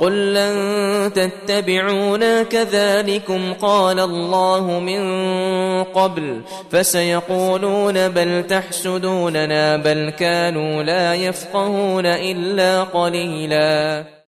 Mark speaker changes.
Speaker 1: قل لن تتبعونا كذلكم قال الله من قبل فسيقولون بل تحسدوننا بل كانوا لا يفقهون إلا قليلا